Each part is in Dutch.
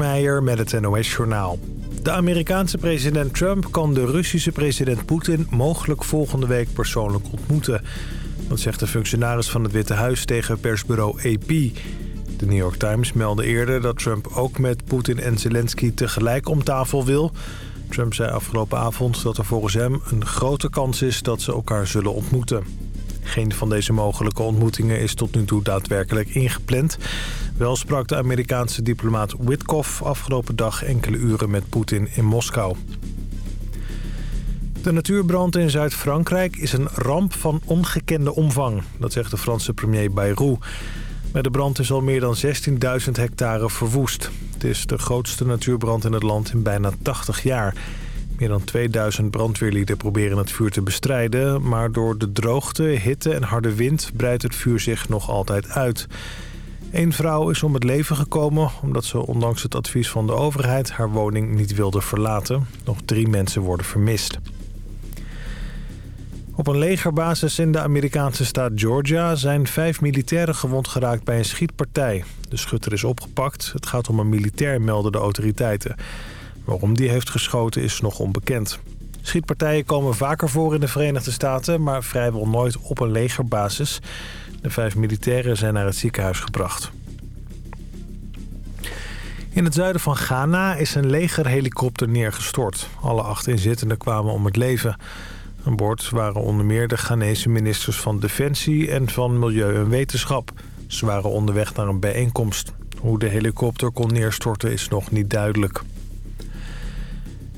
Meijer met het NOS-journaal. De Amerikaanse president Trump kan de Russische president Poetin... mogelijk volgende week persoonlijk ontmoeten. Dat zegt de functionaris van het Witte Huis tegen persbureau AP. De New York Times meldde eerder dat Trump ook met Poetin en Zelensky... tegelijk om tafel wil. Trump zei afgelopen avond dat er volgens hem een grote kans is... dat ze elkaar zullen ontmoeten. Geen van deze mogelijke ontmoetingen is tot nu toe daadwerkelijk ingepland. Wel sprak de Amerikaanse diplomaat Witkoff afgelopen dag enkele uren met Poetin in Moskou. De natuurbrand in Zuid-Frankrijk is een ramp van ongekende omvang. Dat zegt de Franse premier Bayrou. Met de brand is al meer dan 16.000 hectare verwoest. Het is de grootste natuurbrand in het land in bijna 80 jaar. Meer dan 2000 brandweerlieden proberen het vuur te bestrijden... maar door de droogte, hitte en harde wind breidt het vuur zich nog altijd uit. Eén vrouw is om het leven gekomen omdat ze ondanks het advies van de overheid... haar woning niet wilde verlaten. Nog drie mensen worden vermist. Op een legerbasis in de Amerikaanse staat Georgia zijn vijf militairen gewond geraakt bij een schietpartij. De schutter is opgepakt. Het gaat om een militair, melden de autoriteiten. Waarom die heeft geschoten is nog onbekend. Schietpartijen komen vaker voor in de Verenigde Staten... maar vrijwel nooit op een legerbasis. De vijf militairen zijn naar het ziekenhuis gebracht. In het zuiden van Ghana is een legerhelikopter neergestort. Alle acht inzittenden kwamen om het leven. Aan boord waren onder meer de Ghanese ministers van Defensie... en van Milieu en Wetenschap. Ze waren onderweg naar een bijeenkomst. Hoe de helikopter kon neerstorten is nog niet duidelijk.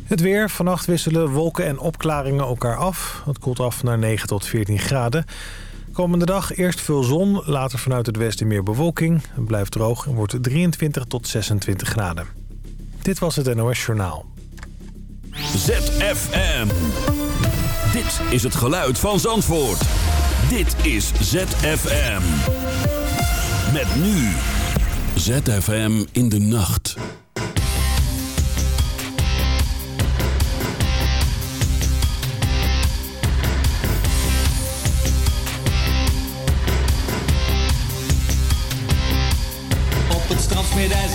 Het weer. Vannacht wisselen wolken en opklaringen elkaar af. Het koelt af naar 9 tot 14 graden. Komende dag eerst veel zon, later vanuit het westen meer bewolking. Het blijft droog en wordt 23 tot 26 graden. Dit was het NOS Journaal. ZFM. Dit is het geluid van Zandvoort. Dit is ZFM. Met nu. ZFM in de nacht.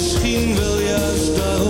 Misschien wel juist daarom.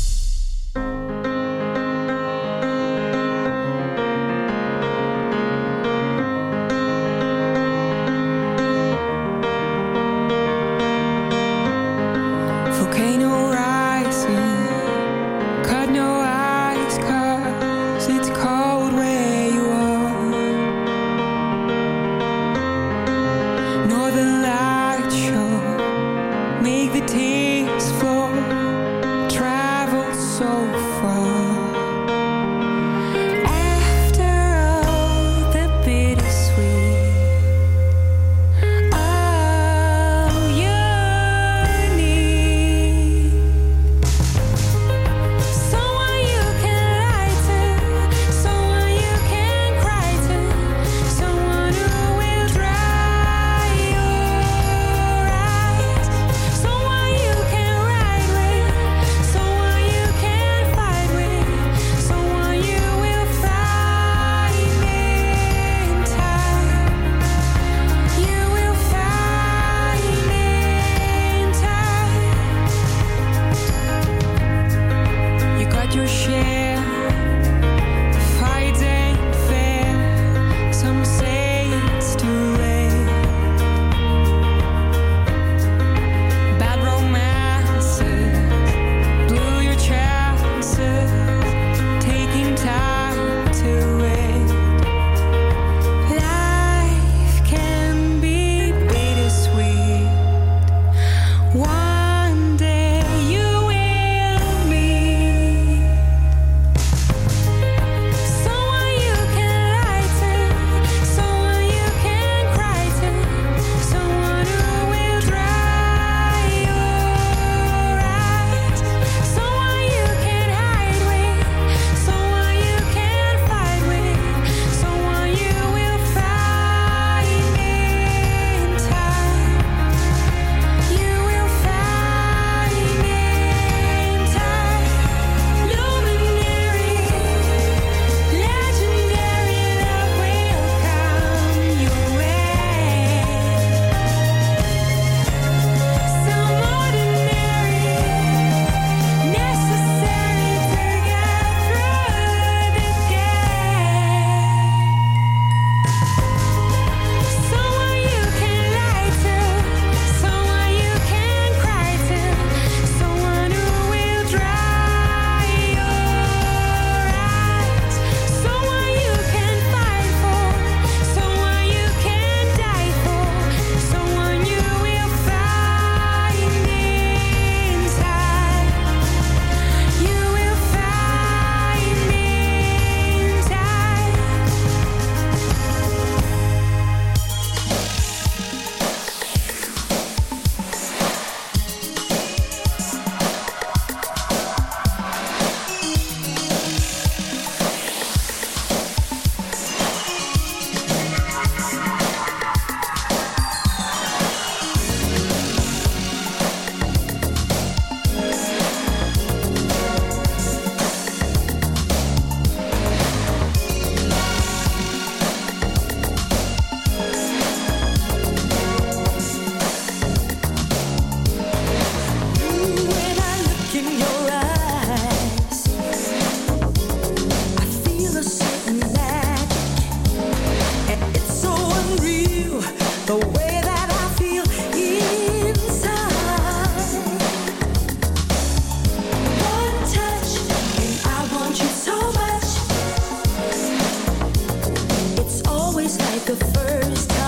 first.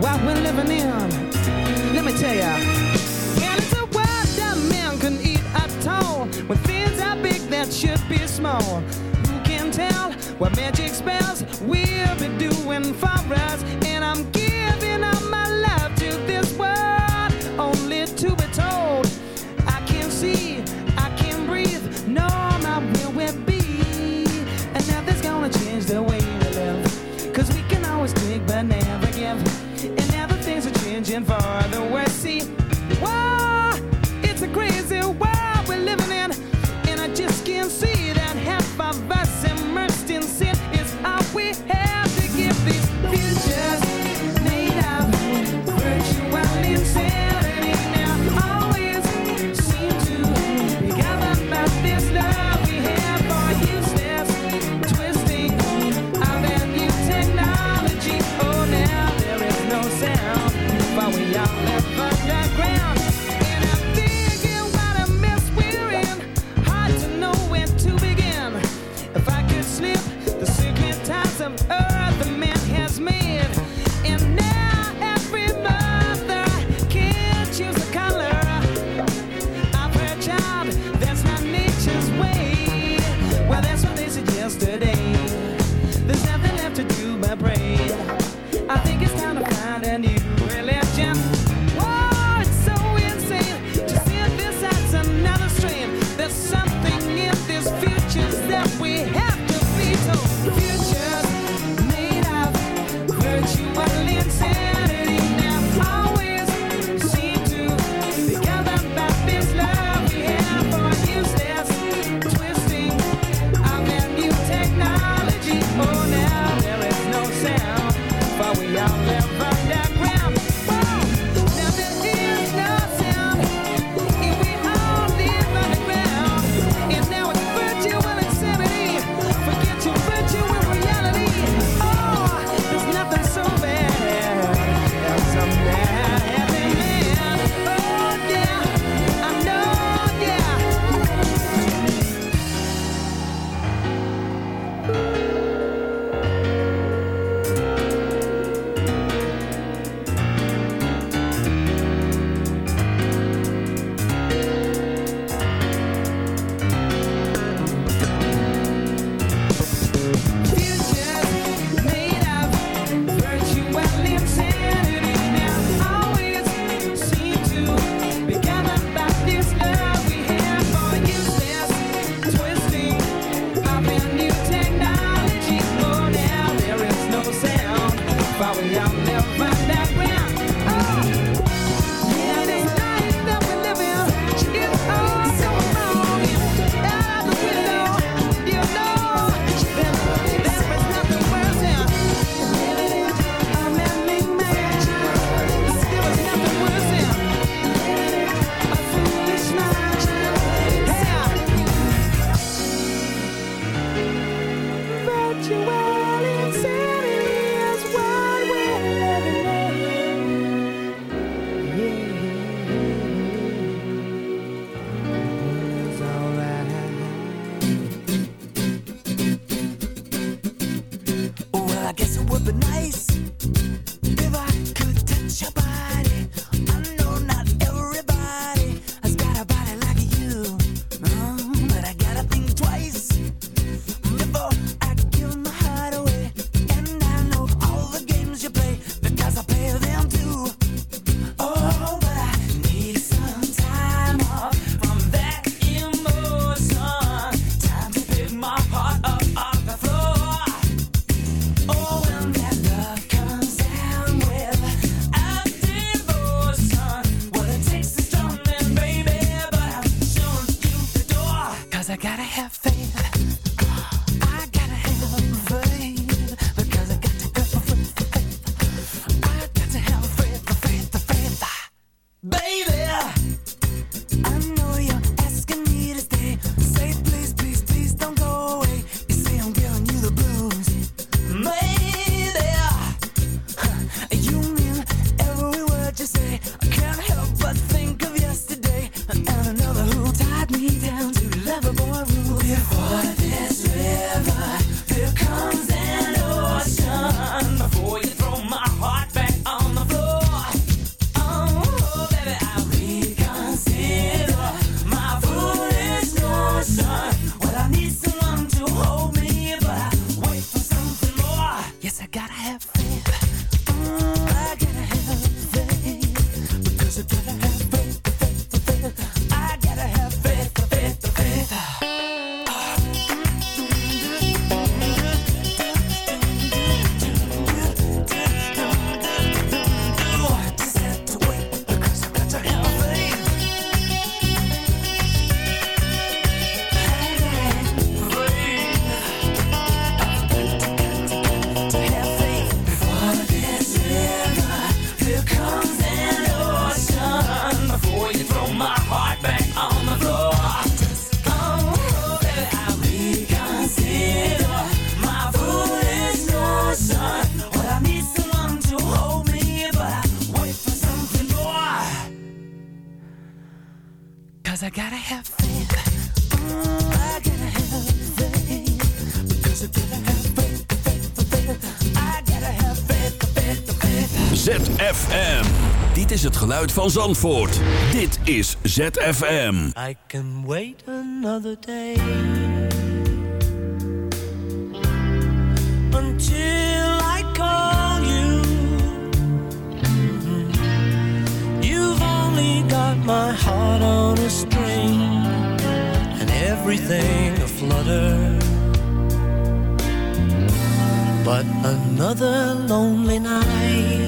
what we're living in. Let me tell ya. And it's a world that man can eat at all. When things are big that should be small. Who can tell what magic spells we'll be doing for us? And I'm geluid van Zandvoort. Dit is ZFM. I can wait another day until I call you. Mhm. You've only got my heart on a string and everything aflutter. But another lonely night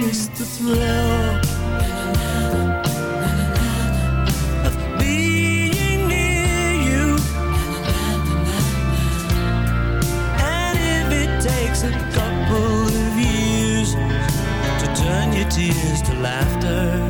taste the thrill. of being near you, and if it takes a couple of years to turn your tears to laughter.